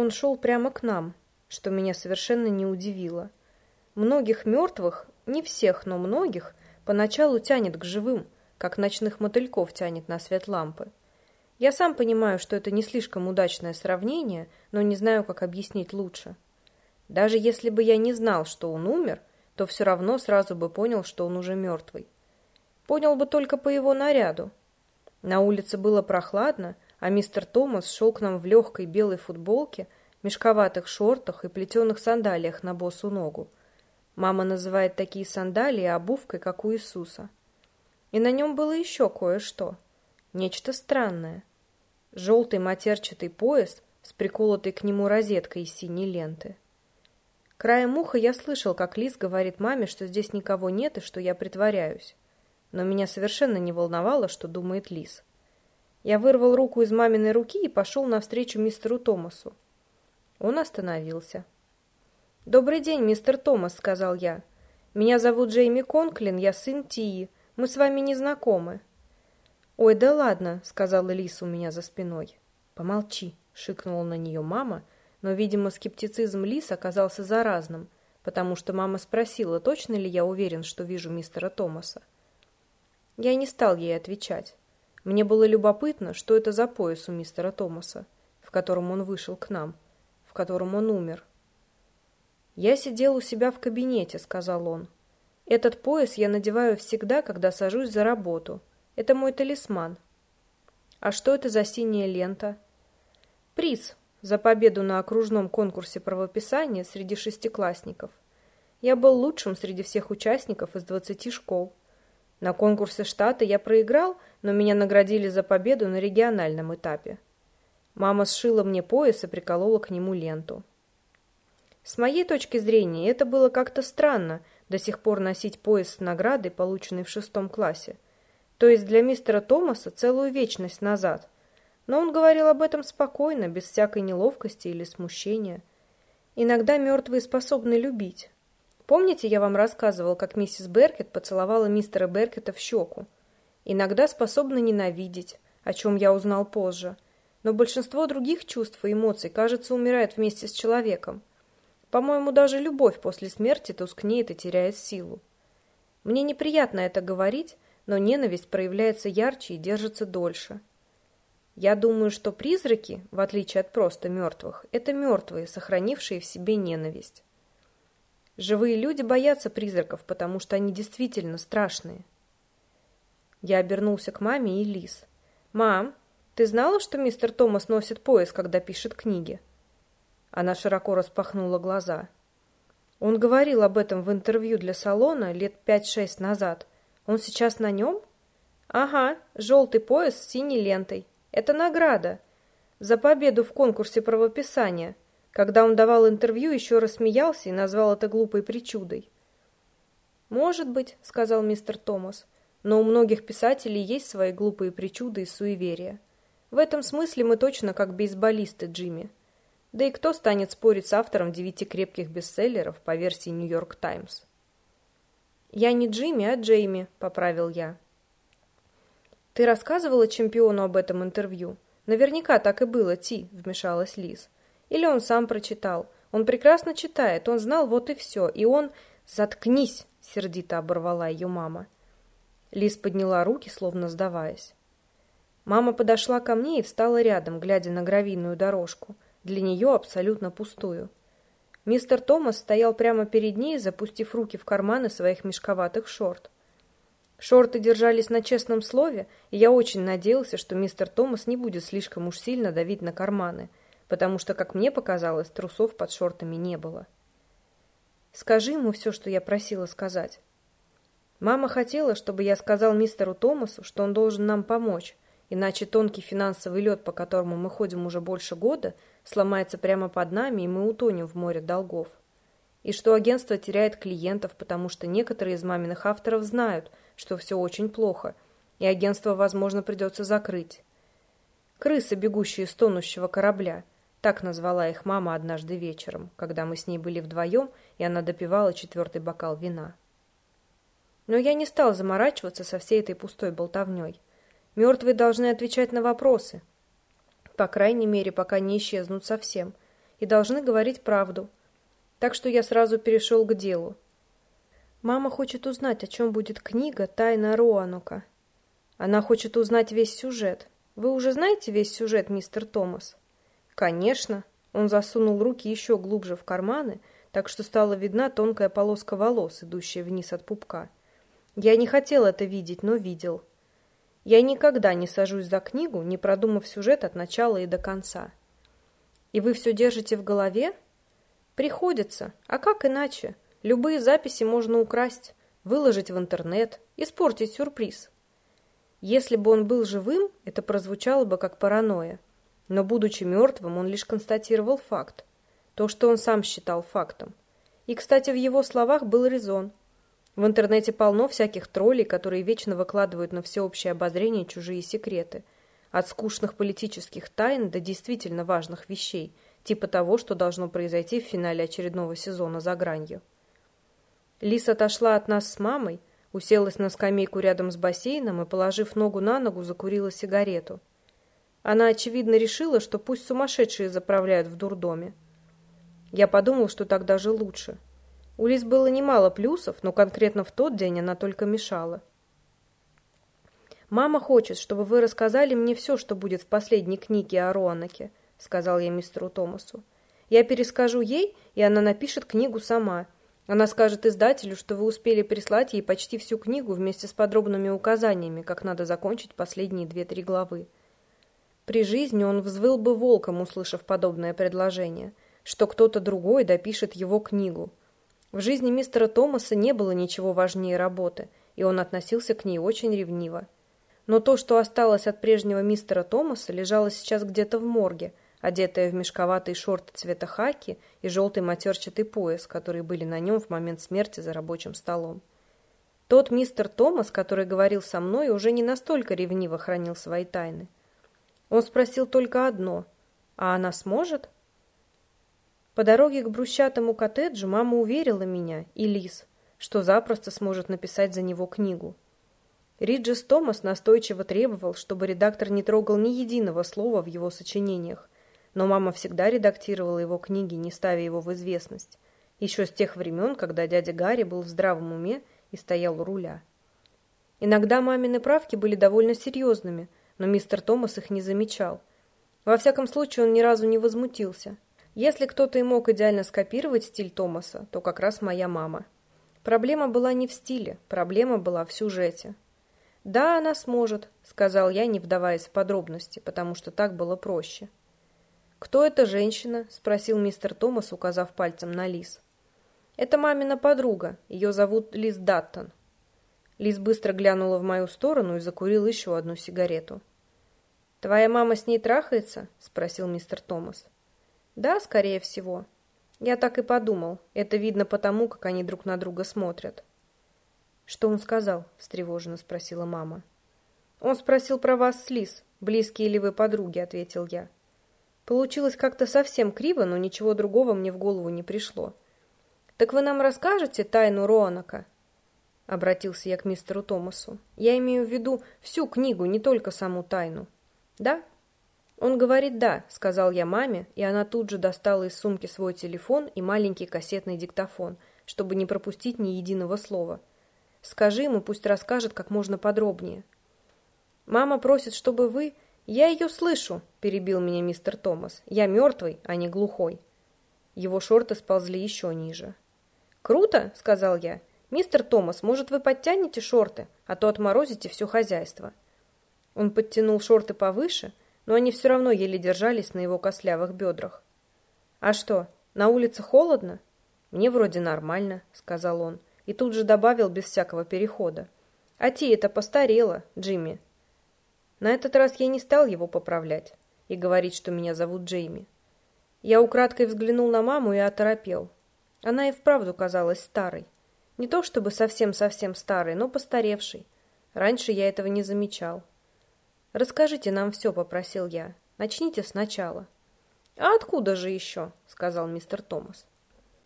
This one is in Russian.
Он шел прямо к нам, что меня совершенно не удивило. Многих мертвых, не всех, но многих, поначалу тянет к живым, как ночных мотыльков тянет на свет лампы. Я сам понимаю, что это не слишком удачное сравнение, но не знаю, как объяснить лучше. Даже если бы я не знал, что он умер, то все равно сразу бы понял, что он уже мертвый. Понял бы только по его наряду. На улице было прохладно, а мистер Томас шел к нам в легкой белой футболке, мешковатых шортах и плетеных сандалиях на босу ногу. Мама называет такие сандалии обувкой, как у Иисуса. И на нем было еще кое-что. Нечто странное. Желтый матерчатый пояс с приколотой к нему розеткой из синей ленты. Краем уха я слышал, как Лиз говорит маме, что здесь никого нет и что я притворяюсь. Но меня совершенно не волновало, что думает Лиз. Я вырвал руку из маминой руки и пошел навстречу мистеру Томасу. Он остановился. «Добрый день, мистер Томас», — сказал я. «Меня зовут Джейми Конклин, я сын Тии. Мы с вами не знакомы». «Ой, да ладно», — сказала Лиса у меня за спиной. «Помолчи», — шикнула на нее мама, но, видимо, скептицизм Лис оказался заразным, потому что мама спросила, точно ли я уверен, что вижу мистера Томаса. Я не стал ей отвечать. Мне было любопытно, что это за пояс у мистера Томаса, в котором он вышел к нам, в котором он умер. «Я сидел у себя в кабинете», — сказал он. «Этот пояс я надеваю всегда, когда сажусь за работу, это мой талисман. А что это за синяя лента? Приз за победу на окружном конкурсе правописания среди шестиклассников. Я был лучшим среди всех участников из двадцати школ. На конкурсе штата я проиграл, но меня наградили за победу на региональном этапе. Мама сшила мне пояс и приколола к нему ленту. С моей точки зрения, это было как-то странно до сих пор носить пояс с наградой, полученной в шестом классе – то есть для мистера Томаса целую вечность назад. Но он говорил об этом спокойно, без всякой неловкости или смущения. Иногда мертвые способны любить. Помните, я вам рассказывал, как миссис Беркет поцеловала мистера Беркета в щеку? Иногда способны ненавидеть, о чем я узнал позже. Но большинство других чувств и эмоций, кажется, умирает вместе с человеком. По-моему, даже любовь после смерти тускнеет и теряет силу. Мне неприятно это говорить, но ненависть проявляется ярче и держится дольше. Я думаю, что призраки, в отличие от просто мертвых, это мертвые, сохранившие в себе ненависть. Живые люди боятся призраков, потому что они действительно страшные. Я обернулся к маме и Лиз. «Мам, ты знала, что мистер Томас носит пояс, когда пишет книги?» Она широко распахнула глаза. Он говорил об этом в интервью для салона лет пять-шесть назад. Он сейчас на нем? Ага, желтый пояс с синей лентой. Это награда. За победу в конкурсе правописания. Когда он давал интервью, еще рассмеялся и назвал это глупой причудой. «Может быть», — сказал мистер Томас, «но у многих писателей есть свои глупые причуды и суеверия. В этом смысле мы точно как бейсболисты, Джимми. Да и кто станет спорить с автором девяти крепких бестселлеров по версии «Нью-Йорк Таймс»? «Я не Джимми, а Джейми», — поправил я. «Ты рассказывала чемпиону об этом интервью?» «Наверняка так и было, Ти», — вмешалась Лиз. «Или он сам прочитал. Он прекрасно читает, он знал вот и все, и он...» «Заткнись!» — сердито оборвала ее мама. Лиз подняла руки, словно сдаваясь. Мама подошла ко мне и встала рядом, глядя на гравийную дорожку, для нее абсолютно пустую. Мистер Томас стоял прямо перед ней, запустив руки в карманы своих мешковатых шорт. Шорты держались на честном слове, и я очень надеялся, что мистер Томас не будет слишком уж сильно давить на карманы, потому что, как мне показалось, трусов под шортами не было. «Скажи ему все, что я просила сказать». Мама хотела, чтобы я сказал мистеру Томасу, что он должен нам помочь, иначе тонкий финансовый лед, по которому мы ходим уже больше года, сломается прямо под нами, и мы утонем в море долгов. И что агентство теряет клиентов, потому что некоторые из маминых авторов знают, что все очень плохо, и агентство, возможно, придется закрыть. «Крысы, бегущие с тонущего корабля», так назвала их мама однажды вечером, когда мы с ней были вдвоем, и она допивала четвертый бокал вина. Но я не стал заморачиваться со всей этой пустой болтовней. Мертвые должны отвечать на вопросы. По крайней мере, пока не исчезнут совсем. и должны говорить правду. Так что я сразу перешел к делу. Мама хочет узнать, о чем будет книга «Тайна Роанука». Она хочет узнать весь сюжет. Вы уже знаете весь сюжет, мистер Томас? Конечно. Он засунул руки еще глубже в карманы, так что стала видна тонкая полоска волос, идущая вниз от пупка. Я не хотел это видеть, но видел. Я никогда не сажусь за книгу, не продумав сюжет от начала и до конца. И вы все держите в голове? Приходится. А как иначе? Любые записи можно украсть, выложить в интернет, испортить сюрприз. Если бы он был живым, это прозвучало бы как паранойя. Но, будучи мертвым, он лишь констатировал факт. То, что он сам считал фактом. И, кстати, в его словах был резон. В интернете полно всяких троллей, которые вечно выкладывают на всеобщее обозрение чужие секреты. От скучных политических тайн до действительно важных вещей, типа того, что должно произойти в финале очередного сезона «За гранью». Лис отошла от нас с мамой, уселась на скамейку рядом с бассейном и, положив ногу на ногу, закурила сигарету. Она, очевидно, решила, что пусть сумасшедшие заправляют в дурдоме. Я подумал, что так даже лучше. У Лиз было немало плюсов, но конкретно в тот день она только мешала. «Мама хочет, чтобы вы рассказали мне все, что будет в последней книге о Роанаке», — сказал я мистеру Томасу. «Я перескажу ей, и она напишет книгу сама». Она скажет издателю, что вы успели прислать ей почти всю книгу вместе с подробными указаниями, как надо закончить последние две-три главы. При жизни он взвыл бы волком, услышав подобное предложение, что кто-то другой допишет его книгу. В жизни мистера Томаса не было ничего важнее работы, и он относился к ней очень ревниво. Но то, что осталось от прежнего мистера Томаса, лежало сейчас где-то в морге – одетая в мешковатые шорты цвета хаки и желтый матерчатый пояс, которые были на нем в момент смерти за рабочим столом. Тот мистер Томас, который говорил со мной, уже не настолько ревниво хранил свои тайны. Он спросил только одно «А она сможет?» По дороге к брусчатому коттеджу мама уверила меня и Лиз, что запросто сможет написать за него книгу. Риджес Томас настойчиво требовал, чтобы редактор не трогал ни единого слова в его сочинениях, но мама всегда редактировала его книги, не ставя его в известность. Еще с тех времен, когда дядя Гарри был в здравом уме и стоял у руля. Иногда мамины правки были довольно серьезными, но мистер Томас их не замечал. Во всяком случае, он ни разу не возмутился. Если кто-то и мог идеально скопировать стиль Томаса, то как раз моя мама. Проблема была не в стиле, проблема была в сюжете. «Да, она сможет», — сказал я, не вдаваясь в подробности, потому что так было проще. «Кто эта женщина?» – спросил мистер Томас, указав пальцем на Лиз. «Это мамина подруга. Ее зовут Лиз Даттон». Лиз быстро глянула в мою сторону и закурила еще одну сигарету. «Твоя мама с ней трахается?» – спросил мистер Томас. «Да, скорее всего». Я так и подумал. Это видно потому, как они друг на друга смотрят. «Что он сказал?» – встревоженно спросила мама. «Он спросил про вас с Лиз. Близкие ли вы подруги?» – ответил я. Получилось как-то совсем криво, но ничего другого мне в голову не пришло. «Так вы нам расскажете тайну Роанака?» Обратился я к мистеру Томасу. «Я имею в виду всю книгу, не только саму тайну». «Да?» «Он говорит «да», — сказал я маме, и она тут же достала из сумки свой телефон и маленький кассетный диктофон, чтобы не пропустить ни единого слова. «Скажи ему, пусть расскажет как можно подробнее». «Мама просит, чтобы вы...» «Я ее слышу», — перебил меня мистер Томас. «Я мертвый, а не глухой». Его шорты сползли еще ниже. «Круто», — сказал я. «Мистер Томас, может, вы подтянете шорты, а то отморозите все хозяйство». Он подтянул шорты повыше, но они все равно еле держались на его кослявых бедрах. «А что, на улице холодно?» «Мне вроде нормально», — сказал он, и тут же добавил без всякого перехода. «А ти это постарела, Джимми, на этот раз я не стал его поправлять и говорить, что меня зовут Джейми. Я украдкой взглянул на маму и оторопел. Она и вправду казалась старой. Не то чтобы совсем-совсем старой, но постаревшей. Раньше я этого не замечал. «Расскажите нам все», — попросил я. «Начните сначала». «А откуда же еще?» — сказал мистер Томас.